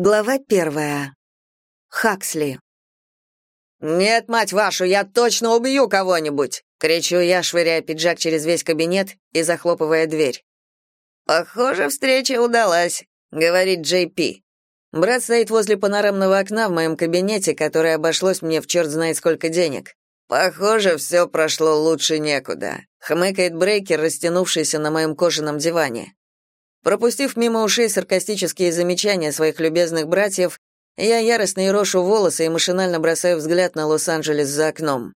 Глава первая. Хаксли. «Нет, мать вашу, я точно убью кого-нибудь!» — кричу я, швыряя пиджак через весь кабинет и захлопывая дверь. «Похоже, встреча удалась», — говорит Джей Пи. Брат стоит возле панорамного окна в моем кабинете, которое обошлось мне в черт знает сколько денег. «Похоже, все прошло лучше некуда», — хмыкает Брейкер, растянувшийся на моем кожаном диване. Пропустив мимо ушей саркастические замечания своих любезных братьев, я яростно ерошу волосы и машинально бросаю взгляд на Лос-Анджелес за окном.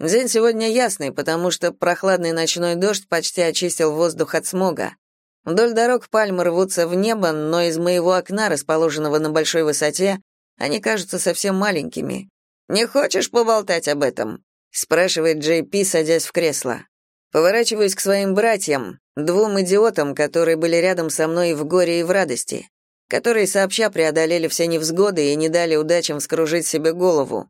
День сегодня ясный, потому что прохладный ночной дождь почти очистил воздух от смога. Вдоль дорог пальмы рвутся в небо, но из моего окна, расположенного на большой высоте, они кажутся совсем маленькими. «Не хочешь поболтать об этом?» — спрашивает Джей Пи, садясь в кресло. Поворачиваюсь к своим братьям, двум идиотам, которые были рядом со мной в горе, и в радости, которые сообща преодолели все невзгоды и не дали удачам вскружить себе голову.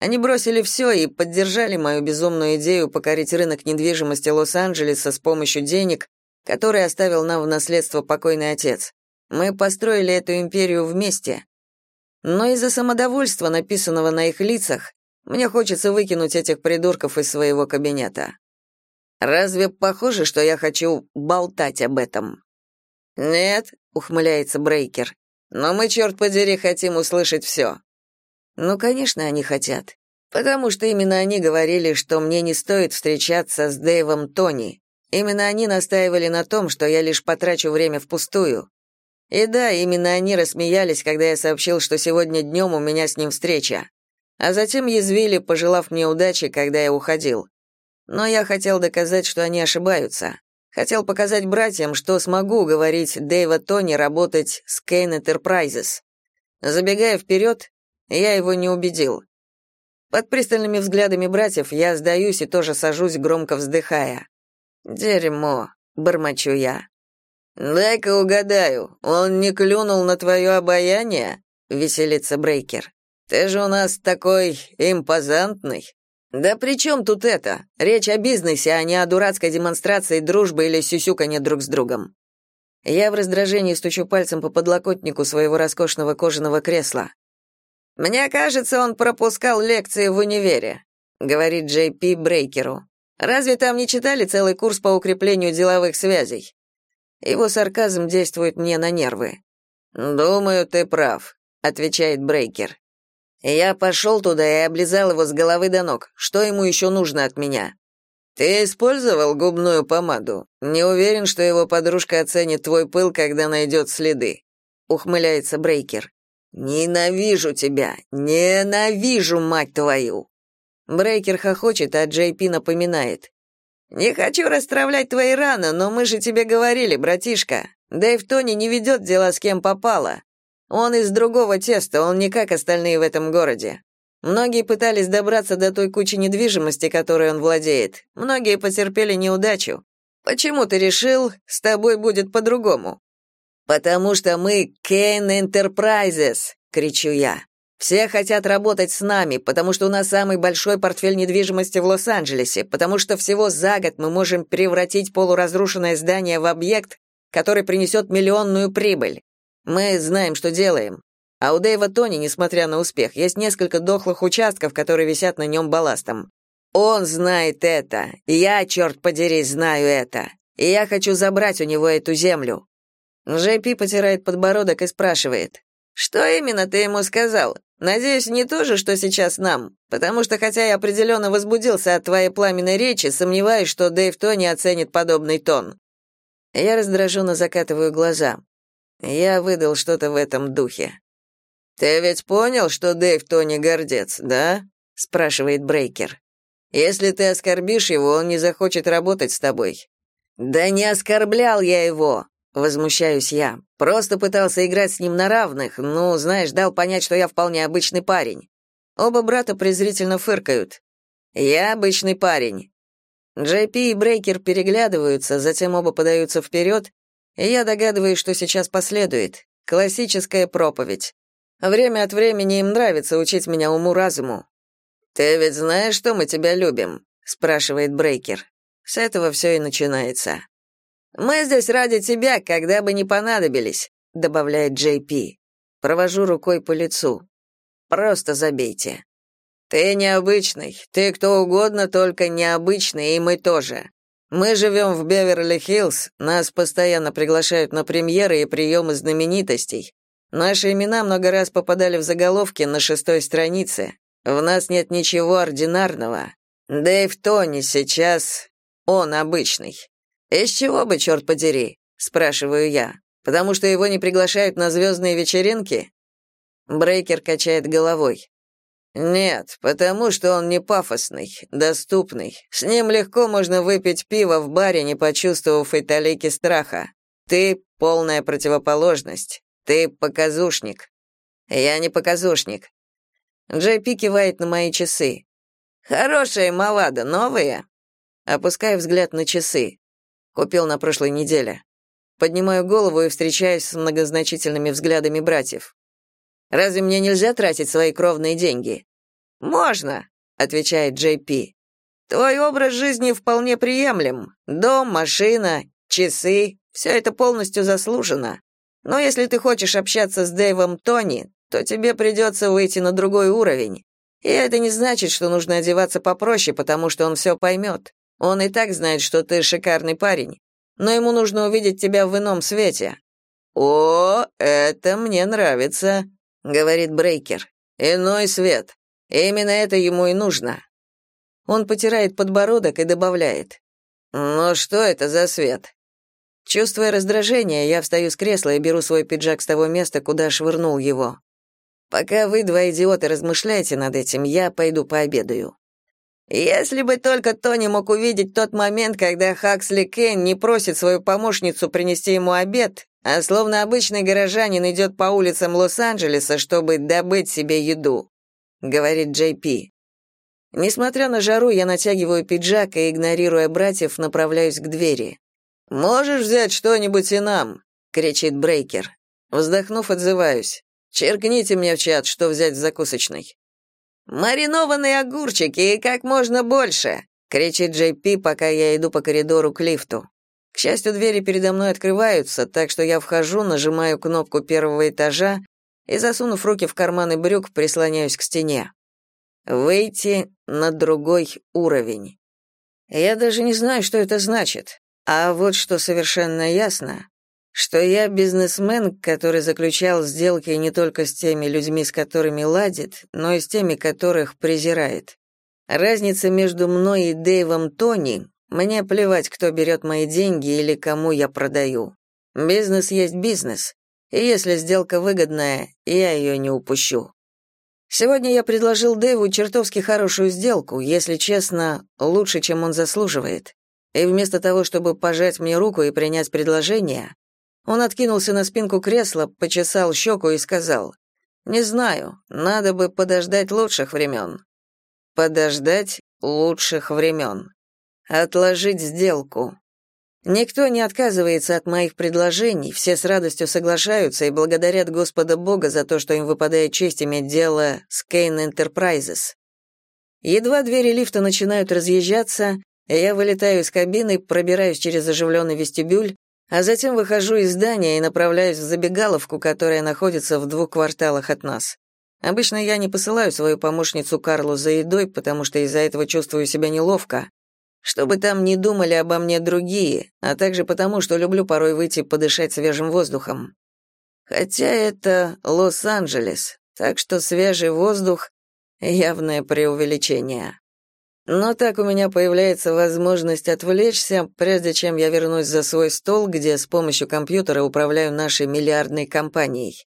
Они бросили все и поддержали мою безумную идею покорить рынок недвижимости Лос-Анджелеса с помощью денег, которые оставил нам в наследство покойный отец. Мы построили эту империю вместе. Но из-за самодовольства, написанного на их лицах, мне хочется выкинуть этих придурков из своего кабинета. Разве похоже, что я хочу болтать об этом? Нет, ухмыляется Брейкер. Но мы, черт подери, хотим услышать все». Ну, конечно, они хотят. Потому что именно они говорили, что мне не стоит встречаться с Дэйвом Тони. Именно они настаивали на том, что я лишь потрачу время впустую. И да, именно они рассмеялись, когда я сообщил, что сегодня днем у меня с ним встреча. А затем язвили, пожелав мне удачи, когда я уходил. Но я хотел доказать, что они ошибаются. Хотел показать братьям, что смогу уговорить Дэйва Тони работать с Кейн Enterprises. Забегая вперед, я его не убедил. Под пристальными взглядами братьев я сдаюсь и тоже сажусь, громко вздыхая. «Дерьмо», — бормочу я. «Дай-ка угадаю, он не клюнул на твое обаяние?» — веселится Брейкер. «Ты же у нас такой импозантный». «Да при чем тут это? Речь о бизнесе, а не о дурацкой демонстрации дружбы или сюсюканье друг с другом». Я в раздражении стучу пальцем по подлокотнику своего роскошного кожаного кресла. «Мне кажется, он пропускал лекции в универе», — говорит Джей Пи Брейкеру. «Разве там не читали целый курс по укреплению деловых связей?» Его сарказм действует мне на нервы. «Думаю, ты прав», — отвечает Брейкер. Я пошел туда и облизал его с головы до ног. Что ему еще нужно от меня? Ты использовал губную помаду? Не уверен, что его подружка оценит твой пыл, когда найдет следы. Ухмыляется Брейкер. Ненавижу тебя. Ненавижу, мать твою. Брейкер хохочет, а Джей Пи напоминает. «Не хочу расстравлять твои раны, но мы же тебе говорили, братишка. Дэйв Тони не ведет дела с кем попало. Он из другого теста, он не как остальные в этом городе. Многие пытались добраться до той кучи недвижимости, которой он владеет. Многие потерпели неудачу. Почему ты решил, с тобой будет по-другому? Потому что мы Кейн Enterprises, кричу я. Все хотят работать с нами, потому что у нас самый большой портфель недвижимости в Лос-Анджелесе, потому что всего за год мы можем превратить полуразрушенное здание в объект, который принесет миллионную прибыль. Мы знаем, что делаем. А у Дэйва Тони, несмотря на успех, есть несколько дохлых участков, которые висят на нем балластом. Он знает это. Я, черт подери, знаю это. И я хочу забрать у него эту землю. Джейпи потирает подбородок и спрашивает. «Что именно ты ему сказал? Надеюсь, не то же, что сейчас нам, потому что хотя я определенно возбудился от твоей пламенной речи, сомневаюсь, что Дэйв Тони оценит подобный тон». Я раздраженно закатываю глаза. Я выдал что-то в этом духе. «Ты ведь понял, что Дэйв Тони гордец, да?» — спрашивает Брейкер. «Если ты оскорбишь его, он не захочет работать с тобой». «Да не оскорблял я его!» — возмущаюсь я. «Просто пытался играть с ним на равных, ну, знаешь, дал понять, что я вполне обычный парень». Оба брата презрительно фыркают. «Я обычный парень». Джей Пи и Брейкер переглядываются, затем оба подаются вперед, я догадываюсь, что сейчас последует. Классическая проповедь. Время от времени им нравится учить меня уму-разуму. «Ты ведь знаешь, что мы тебя любим?» — спрашивает Брейкер. С этого все и начинается. «Мы здесь ради тебя, когда бы не понадобились», — добавляет Джей Пи. Провожу рукой по лицу. Просто забейте. Ты необычный, ты кто угодно, только необычный, и мы тоже. Мы живем в Беверли-Хиллз, нас постоянно приглашают на премьеры и приемы знаменитостей. Наши имена много раз попадали в заголовки на шестой странице. В нас нет ничего ординарного. Дэйв Тони сейчас... Он обычный. Из чего бы, черт подери? Спрашиваю я. Потому что его не приглашают на звездные вечеринки? Брейкер качает головой. Нет, потому что он не пафосный, доступный. С ним легко можно выпить пиво в баре, не почувствовав и талики страха. Ты — полная противоположность. Ты показушник. Я не показушник. Джей кивает на мои часы. Хорошая Мавада, новые? Опускаю взгляд на часы. Купил на прошлой неделе. Поднимаю голову и встречаюсь с многозначительными взглядами братьев. Разве мне нельзя тратить свои кровные деньги? Можно, отвечает Джей Пи. Твой образ жизни вполне приемлем. Дом, машина, часы все это полностью заслужено. Но если ты хочешь общаться с Дэйвом Тони, то тебе придется выйти на другой уровень. И это не значит, что нужно одеваться попроще, потому что он все поймет. Он и так знает, что ты шикарный парень. Но ему нужно увидеть тебя в ином свете. «О, это мне нравится», — говорит Брейкер. «Иной свет. Именно это ему и нужно». Он потирает подбородок и добавляет. «Но что это за свет?» Чувствуя раздражение, я встаю с кресла и беру свой пиджак с того места, куда швырнул его. Пока вы, два идиота, размышляете над этим, я пойду пообедаю. Если бы только Тони мог увидеть тот момент, когда Хаксли Кен не просит свою помощницу принести ему обед, а словно обычный горожанин идет по улицам Лос-Анджелеса, чтобы добыть себе еду, говорит Джей Пи. Несмотря на жару, я натягиваю пиджак и, игнорируя братьев, направляюсь к двери. «Можешь взять что-нибудь и нам?» — кричит Брейкер. Вздохнув, отзываюсь. «Черкните мне в чат, что взять в закусочной». «Маринованные огурчики и как можно больше!» — кричит Джей Пи, пока я иду по коридору к лифту. К счастью, двери передо мной открываются, так что я вхожу, нажимаю кнопку первого этажа и, засунув руки в карманы брюк, прислоняюсь к стене. Выйти на другой уровень. Я даже не знаю, что это значит. А вот что совершенно ясно, что я бизнесмен, который заключал сделки не только с теми людьми, с которыми ладит, но и с теми, которых презирает. Разница между мной и Дэйвом Тони мне плевать, кто берет мои деньги или кому я продаю. Бизнес есть бизнес, и если сделка выгодная, я ее не упущу. Сегодня я предложил Дэйву чертовски хорошую сделку, если честно, лучше, чем он заслуживает. И вместо того, чтобы пожать мне руку и принять предложение, он откинулся на спинку кресла, почесал щеку и сказал, «Не знаю, надо бы подождать лучших времен». Подождать лучших времен отложить сделку. Никто не отказывается от моих предложений, все с радостью соглашаются и благодарят Господа Бога за то, что им выпадает честь иметь дело с Кейн Enterprises. Едва двери лифта начинают разъезжаться, я вылетаю из кабины, пробираюсь через оживленный вестибюль, а затем выхожу из здания и направляюсь в забегаловку, которая находится в двух кварталах от нас. Обычно я не посылаю свою помощницу Карлу за едой, потому что из-за этого чувствую себя неловко, чтобы там не думали обо мне другие, а также потому, что люблю порой выйти подышать свежим воздухом. Хотя это Лос-Анджелес, так что свежий воздух — явное преувеличение. Но так у меня появляется возможность отвлечься, прежде чем я вернусь за свой стол, где с помощью компьютера управляю нашей миллиардной компанией.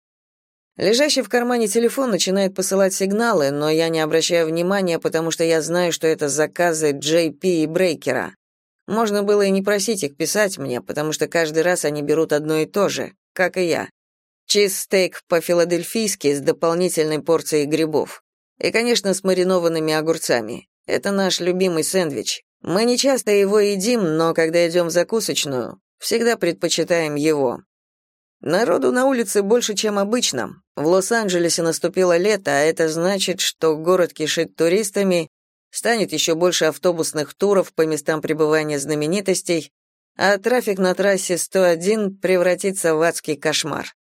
Лежащий в кармане телефон начинает посылать сигналы, но я не обращаю внимания, потому что я знаю, что это заказы JP и Брейкера. Можно было и не просить их писать мне, потому что каждый раз они берут одно и то же, как и я. Чизстейк по-филадельфийски с дополнительной порцией грибов. И, конечно, с маринованными огурцами. Это наш любимый сэндвич. Мы не часто его едим, но когда идем в закусочную, всегда предпочитаем его. Народу на улице больше, чем обычно. В Лос-Анджелесе наступило лето, а это значит, что город кишит туристами, станет еще больше автобусных туров по местам пребывания знаменитостей, а трафик на трассе 101 превратится в адский кошмар.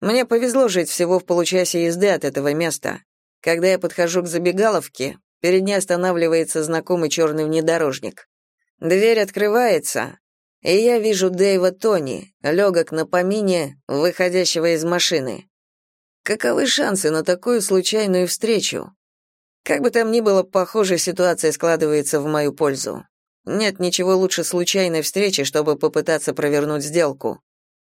Мне повезло жить всего в получасе езды от этого места. Когда я подхожу к забегаловке, перед ней останавливается знакомый черный внедорожник. Дверь открывается, и я вижу Дэйва Тони, легок на помине, выходящего из машины. Каковы шансы на такую случайную встречу? Как бы там ни было, похожая ситуация складывается в мою пользу. Нет ничего лучше случайной встречи, чтобы попытаться провернуть сделку.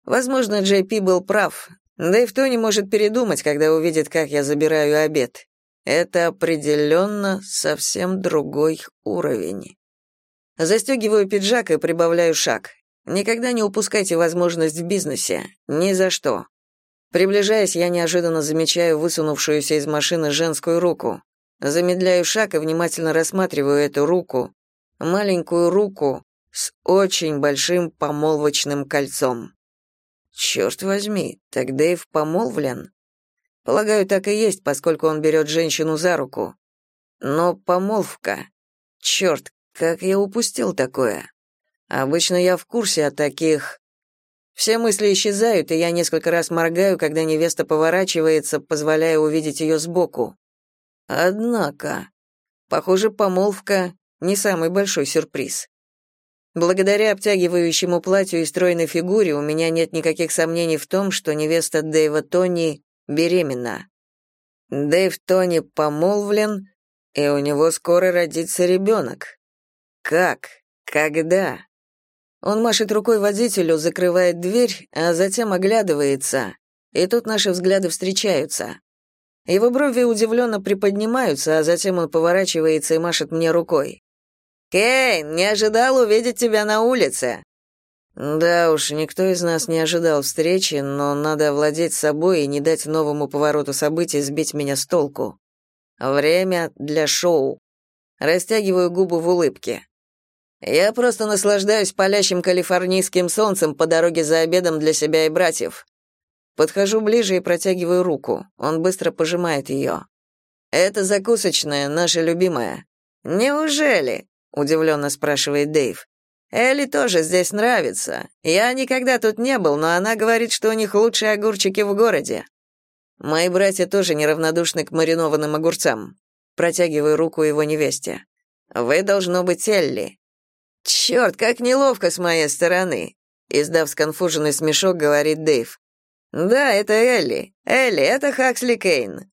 Возможно, Джей Пи был прав. Дэйв Тони может передумать, когда увидит, как я забираю обед. Это определенно совсем другой уровень. Застегиваю пиджак и прибавляю шаг. Никогда не упускайте возможность в бизнесе. Ни за что. Приближаясь, я неожиданно замечаю высунувшуюся из машины женскую руку. Замедляю шаг и внимательно рассматриваю эту руку. Маленькую руку с очень большим помолвочным кольцом. Черт возьми, так Дэйв помолвлен? Полагаю, так и есть, поскольку он берет женщину за руку. Но помолвка... Черт, как я упустил такое? Обычно я в курсе о таких... Все мысли исчезают, и я несколько раз моргаю, когда невеста поворачивается, позволяя увидеть ее сбоку. Однако, похоже, помолвка — не самый большой сюрприз. Благодаря обтягивающему платью и стройной фигуре у меня нет никаких сомнений в том, что невеста Дэйва Тони беременна. Дэйв Тони помолвлен, и у него скоро родится ребенок. Как? Когда? Он машет рукой водителю, закрывает дверь, а затем оглядывается, и тут наши взгляды встречаются. Его брови удивленно приподнимаются, а затем он поворачивается и машет мне рукой. «Кейн, не ожидал увидеть тебя на улице!» Да уж, никто из нас не ожидал встречи, но надо овладеть собой и не дать новому повороту событий сбить меня с толку. Время для шоу. Растягиваю губы в улыбке. Я просто наслаждаюсь палящим калифорнийским солнцем по дороге за обедом для себя и братьев. Подхожу ближе и протягиваю руку. Он быстро пожимает ее. Это закусочная, наша любимая. Неужели? удивленно спрашивает Дэйв. Элли тоже здесь нравится. Я никогда тут не был, но она говорит, что у них лучшие огурчики в городе. Мои братья тоже неравнодушны к маринованным огурцам. Протягиваю руку его невесте. Вы должно быть Элли. Черт, как неловко с моей стороны, издав сконфуженный смешок, говорит Дэйв. Да, это Элли. Элли, это Хаксли Кейн.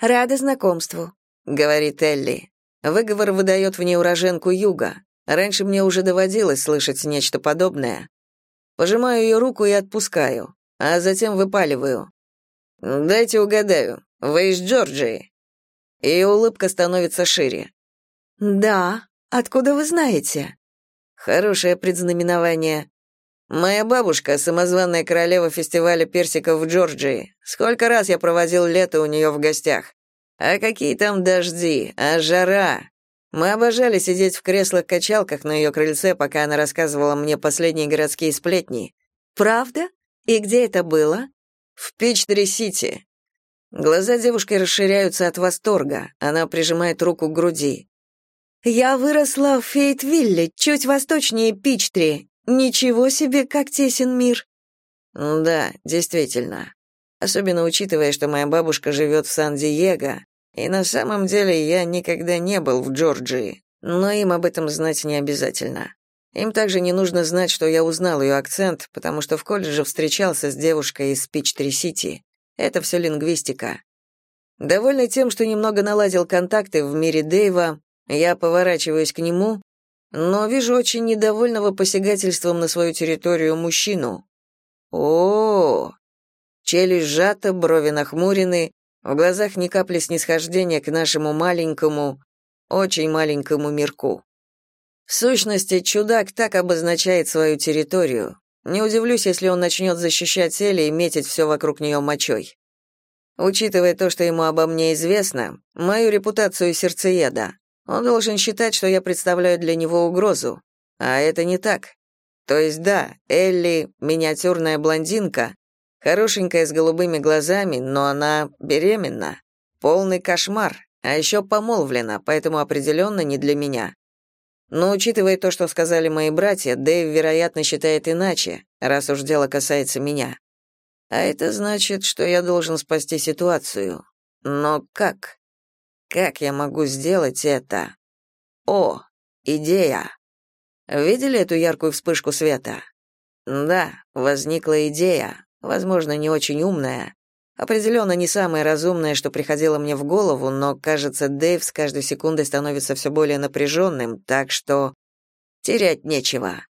Рада знакомству, говорит Элли. Выговор выдает в ней уроженку юга. Раньше мне уже доводилось слышать нечто подобное. Пожимаю ее руку и отпускаю, а затем выпаливаю. «Дайте угадаю, вы из Джорджии?» Ее улыбка становится шире. «Да, откуда вы знаете?» «Хорошее предзнаменование. Моя бабушка — самозванная королева фестиваля персиков в Джорджии. Сколько раз я проводил лето у нее в гостях. А какие там дожди, а жара. Мы обожали сидеть в креслах-качалках на ее крыльце, пока она рассказывала мне последние городские сплетни. Правда? И где это было? В Пичтри-Сити. Глаза девушки расширяются от восторга. Она прижимает руку к груди. Я выросла в Фейтвилле, чуть восточнее Пичтри. Ничего себе, как тесен мир. Да, действительно. Особенно учитывая, что моя бабушка живет в Сан-Диего, и на самом деле я никогда не был в Джорджии, но им об этом знать не обязательно. Им также не нужно знать, что я узнал ее акцент, потому что в колледже встречался с девушкой из Пич-Три-Сити. Это все лингвистика. Довольный тем, что немного наладил контакты в мире Дэйва, я поворачиваюсь к нему, но вижу очень недовольного посягательством на свою территорию мужчину. О, -о, -о челюсть сжата, брови нахмурены, в глазах ни капли снисхождения к нашему маленькому, очень маленькому мирку. В сущности, чудак так обозначает свою территорию. Не удивлюсь, если он начнет защищать Элли и метить все вокруг нее мочой. Учитывая то, что ему обо мне известно, мою репутацию сердцееда, он должен считать, что я представляю для него угрозу. А это не так. То есть да, Элли — миниатюрная блондинка, Хорошенькая с голубыми глазами, но она беременна. Полный кошмар. А еще помолвлена, поэтому определенно не для меня. Но учитывая то, что сказали мои братья, Дэйв, вероятно, считает иначе, раз уж дело касается меня. А это значит, что я должен спасти ситуацию. Но как? Как я могу сделать это? О, идея. Видели эту яркую вспышку света? Да, возникла идея, возможно, не очень умная, определенно не самая разумная, что приходило мне в голову, но, кажется, Дэйв с каждой секундой становится все более напряженным, так что терять нечего.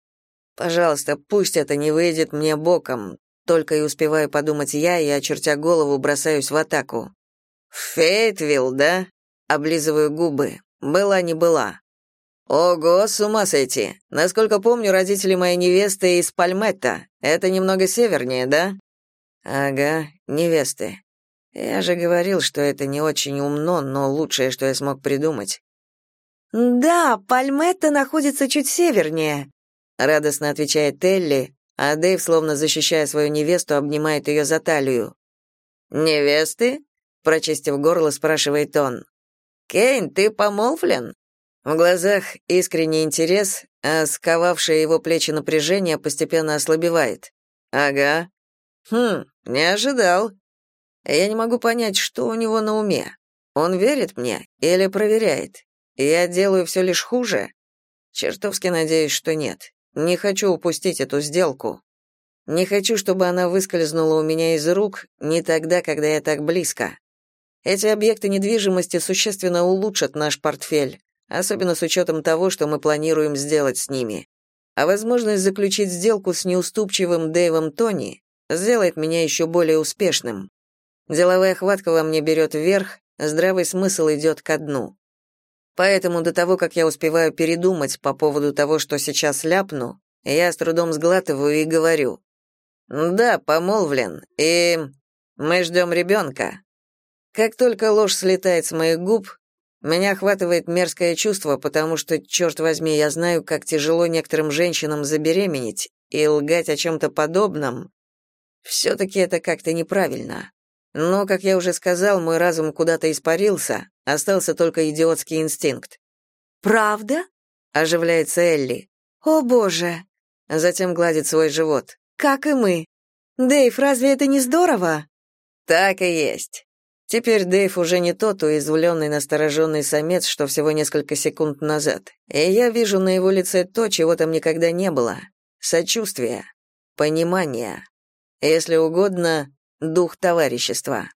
Пожалуйста, пусть это не выйдет мне боком, только и успеваю подумать я и, очертя голову, бросаюсь в атаку. «Фейтвилл, да?» — облизываю губы. «Была не была». «Ого, с ума сойти! Насколько помню, родители моей невесты из Пальметта. Это немного севернее, да?» «Ага, невесты. Я же говорил, что это не очень умно, но лучшее, что я смог придумать». «Да, Пальметта находится чуть севернее», — радостно отвечает Элли, а Дэйв, словно защищая свою невесту, обнимает ее за талию. «Невесты?» — прочистив горло, спрашивает он. «Кейн, ты помолвлен?» В глазах искренний интерес, а сковавшее его плечи напряжение постепенно ослабевает. «Ага». «Хм, не ожидал. Я не могу понять, что у него на уме. Он верит мне или проверяет? Я делаю все лишь хуже? Чертовски надеюсь, что нет. Не хочу упустить эту сделку. Не хочу, чтобы она выскользнула у меня из рук не тогда, когда я так близко. Эти объекты недвижимости существенно улучшат наш портфель, особенно с учетом того, что мы планируем сделать с ними. А возможность заключить сделку с неуступчивым Дэйвом Тони сделает меня еще более успешным. Деловая хватка во мне берет вверх, здравый смысл идет ко дну. Поэтому до того, как я успеваю передумать по поводу того, что сейчас ляпну, я с трудом сглатываю и говорю. «Да, помолвлен, и мы ждем ребенка». Как только ложь слетает с моих губ, меня охватывает мерзкое чувство, потому что, черт возьми, я знаю, как тяжело некоторым женщинам забеременеть, и лгать о чем-то подобном все-таки это как-то неправильно. Но, как я уже сказал, мой разум куда-то испарился, остался только идиотский инстинкт. «Правда?» — оживляется Элли. «О, боже!» Затем гладит свой живот. «Как и мы. Дэйв, разве это не здорово?» «Так и есть. Теперь Дэйв уже не тот уязвленный настороженный самец, что всего несколько секунд назад. И я вижу на его лице то, чего там никогда не было. Сочувствие, понимание, если угодно, дух товарищества.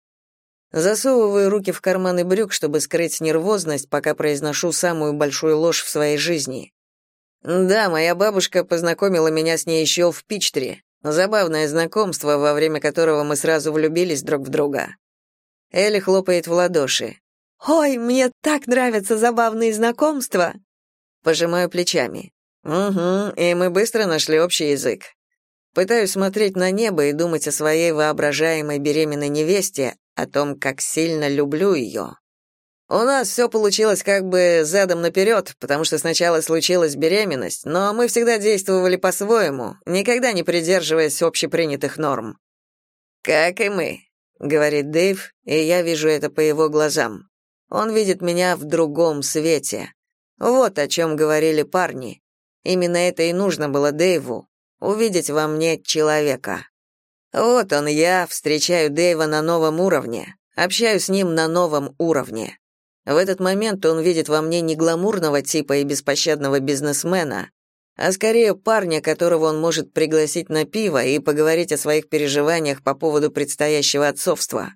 Засовываю руки в карманы брюк, чтобы скрыть нервозность, пока произношу самую большую ложь в своей жизни. Да, моя бабушка познакомила меня с ней еще в Пичтре. Забавное знакомство, во время которого мы сразу влюбились друг в друга. Элли хлопает в ладоши. «Ой, мне так нравятся забавные знакомства!» Пожимаю плечами. «Угу, и мы быстро нашли общий язык. Пытаюсь смотреть на небо и думать о своей воображаемой беременной невесте, о том, как сильно люблю ее. У нас все получилось как бы задом наперед, потому что сначала случилась беременность, но мы всегда действовали по-своему, никогда не придерживаясь общепринятых норм. «Как и мы», — говорит Дэйв, и я вижу это по его глазам. Он видит меня в другом свете. Вот о чем говорили парни. Именно это и нужно было Дэйву — увидеть во мне человека. Вот он я, встречаю Дэйва на новом уровне, общаюсь с ним на новом уровне. В этот момент он видит во мне не гламурного типа и беспощадного бизнесмена, а скорее парня, которого он может пригласить на пиво и поговорить о своих переживаниях по поводу предстоящего отцовства.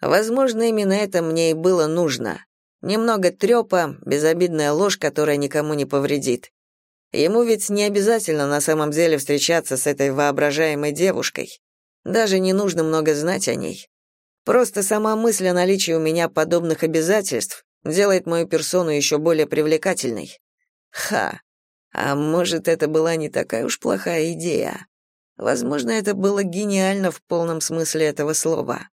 Возможно, именно это мне и было нужно. Немного трёпа, безобидная ложь, которая никому не повредит. Ему ведь не обязательно на самом деле встречаться с этой воображаемой девушкой. Даже не нужно много знать о ней. Просто сама мысль о наличии у меня подобных обязательств делает мою персону еще более привлекательной. Ха, а может, это была не такая уж плохая идея. Возможно, это было гениально в полном смысле этого слова.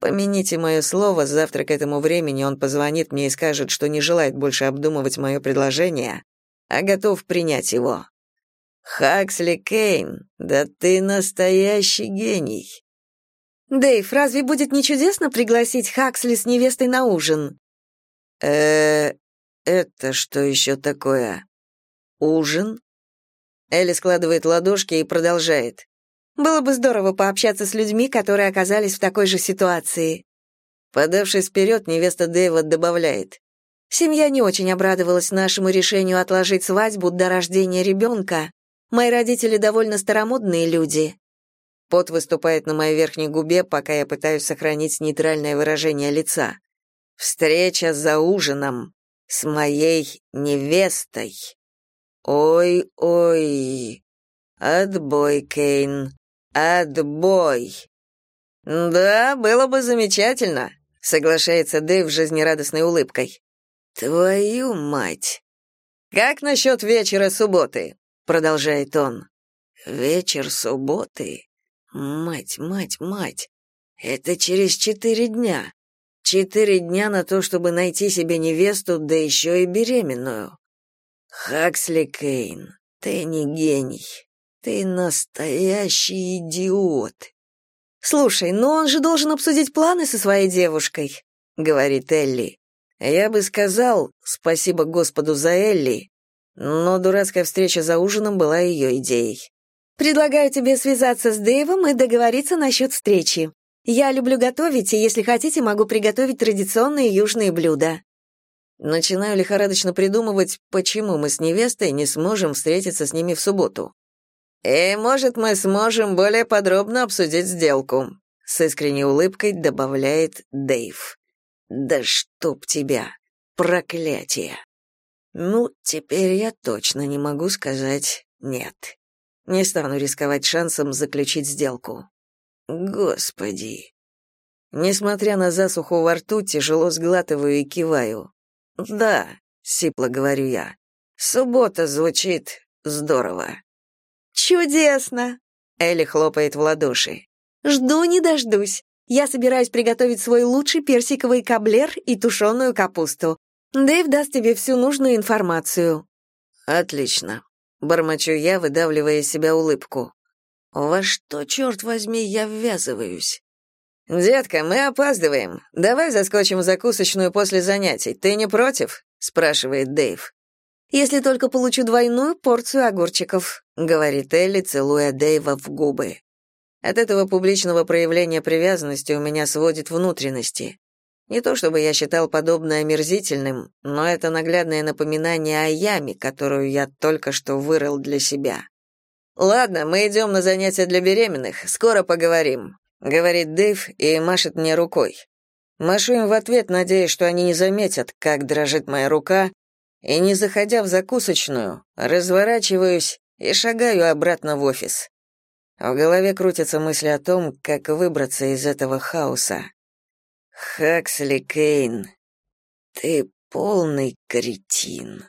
Помяните мое слово, завтра к этому времени он позвонит мне и скажет, что не желает больше обдумывать мое предложение, а готов принять его. Хаксли Кейн, да ты настоящий гений. Дэйв, разве будет не чудесно пригласить Хаксли с невестой на ужин? Э, это что еще такое? Ужин? Элли складывает ладошки и продолжает. Было бы здорово пообщаться с людьми, которые оказались в такой же ситуации. Подавшись вперед, невеста Дэйва добавляет. Семья не очень обрадовалась нашему решению отложить свадьбу до рождения ребенка. Мои родители довольно старомодные люди. Пот выступает на моей верхней губе, пока я пытаюсь сохранить нейтральное выражение лица. Встреча за ужином с моей невестой. Ой-ой. Отбой, Кейн. Отбой. Да, было бы замечательно, соглашается Дэйв с жизнерадостной улыбкой. Твою мать. Как насчет вечера субботы? продолжает он. Вечер субботы? Мать, мать, мать. Это через четыре дня. Четыре дня на то, чтобы найти себе невесту, да еще и беременную. Хаксли Кейн, ты не гений. Ты настоящий идиот. Слушай, но он же должен обсудить планы со своей девушкой, говорит Элли. Я бы сказал, спасибо Господу за Элли, но дурацкая встреча за ужином была ее идеей. Предлагаю тебе связаться с Дэйвом и договориться насчет встречи. Я люблю готовить, и если хотите, могу приготовить традиционные южные блюда. Начинаю лихорадочно придумывать, почему мы с невестой не сможем встретиться с ними в субботу. И, может, мы сможем более подробно обсудить сделку, с искренней улыбкой добавляет Дэйв. Да чтоб тебя, проклятие. Ну, теперь я точно не могу сказать нет. Не стану рисковать шансом заключить сделку. Господи. Несмотря на засуху во рту, тяжело сглатываю и киваю. Да, сипло говорю я. Суббота звучит здорово. Чудесно. Элли хлопает в ладоши. Жду не дождусь. Я собираюсь приготовить свой лучший персиковый каблер и тушеную капусту. Дэйв даст тебе всю нужную информацию. Отлично. Бормочу я, выдавливая из себя улыбку. Во что, черт возьми, я ввязываюсь? «Детка, мы опаздываем. Давай заскочим в закусочную после занятий. Ты не против?» — спрашивает Дэйв. «Если только получу двойную порцию огурчиков», — говорит Элли, целуя Дэйва в губы. От этого публичного проявления привязанности у меня сводит внутренности. Не то чтобы я считал подобное омерзительным, но это наглядное напоминание о яме, которую я только что вырыл для себя. «Ладно, мы идем на занятия для беременных, скоро поговорим», — говорит Дэйв и машет мне рукой. Машу им в ответ, надеясь, что они не заметят, как дрожит моя рука, и, не заходя в закусочную, разворачиваюсь и шагаю обратно в офис. В голове крутятся мысли о том, как выбраться из этого хаоса. Хаксли Кейн, ты полный кретин.